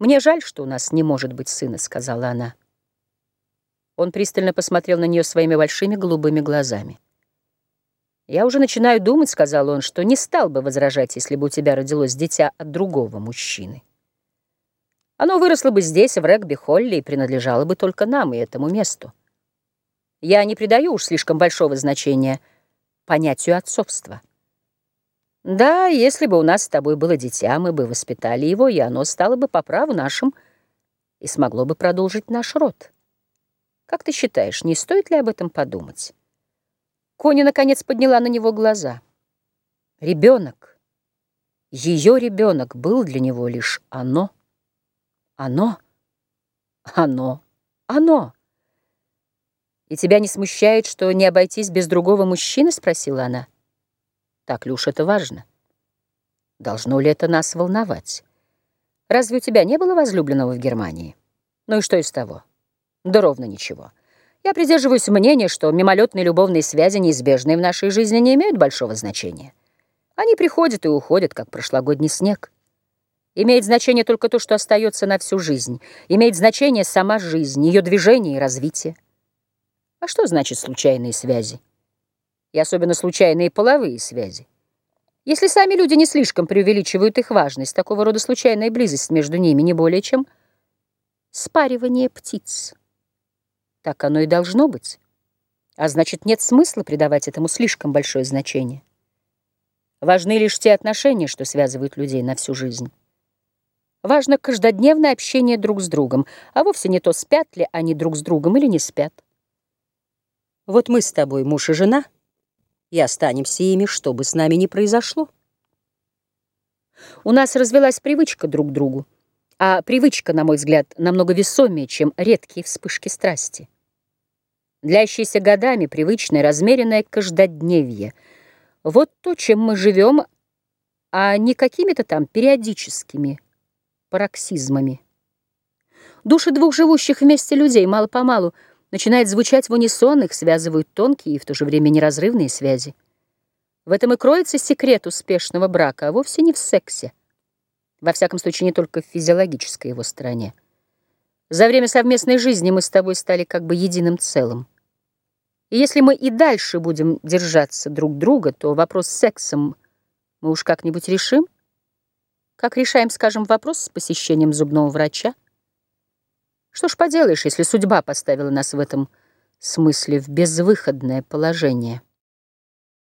«Мне жаль, что у нас не может быть сына», — сказала она. Он пристально посмотрел на нее своими большими голубыми глазами. «Я уже начинаю думать», — сказал он, — «что не стал бы возражать, если бы у тебя родилось дитя от другого мужчины. Оно выросло бы здесь, в регби-холле, и принадлежало бы только нам и этому месту. Я не придаю уж слишком большого значения понятию отцовства. Да, если бы у нас с тобой было дитя, мы бы воспитали его, и оно стало бы по праву нашим и смогло бы продолжить наш род. Как ты считаешь, не стоит ли об этом подумать? Коня, наконец, подняла на него глаза. Ребенок, ее ребенок был для него лишь оно. Оно, оно, оно. «И тебя не смущает, что не обойтись без другого мужчины?» — спросила она. «Так ли уж это важно? Должно ли это нас волновать? Разве у тебя не было возлюбленного в Германии? Ну и что из того? Да ровно ничего. Я придерживаюсь мнения, что мимолетные любовные связи, неизбежные в нашей жизни, не имеют большого значения. Они приходят и уходят, как прошлогодний снег. Имеет значение только то, что остается на всю жизнь. Имеет значение сама жизнь, ее движение и развитие. А что значит случайные связи? И особенно случайные половые связи. Если сами люди не слишком преувеличивают их важность, такого рода случайная близость между ними не более чем спаривание птиц. Так оно и должно быть. А значит, нет смысла придавать этому слишком большое значение. Важны лишь те отношения, что связывают людей на всю жизнь. Важно каждодневное общение друг с другом, а вовсе не то, спят ли они друг с другом или не спят. Вот мы с тобой муж и жена, и останемся ими, что бы с нами ни произошло. У нас развелась привычка друг к другу, а привычка, на мой взгляд, намного весомее, чем редкие вспышки страсти. Длящиеся годами привычное, размеренное каждодневье — вот то, чем мы живем, а не какими-то там периодическими пароксизмами. Души двух живущих вместе людей мало-помалу — начинает звучать в унисон, их связывают тонкие и в то же время неразрывные связи. В этом и кроется секрет успешного брака, а вовсе не в сексе. Во всяком случае, не только в физиологической его стороне. За время совместной жизни мы с тобой стали как бы единым целым. И если мы и дальше будем держаться друг друга, то вопрос с сексом мы уж как-нибудь решим. Как решаем, скажем, вопрос с посещением зубного врача? Что ж поделаешь, если судьба поставила нас в этом смысле в безвыходное положение?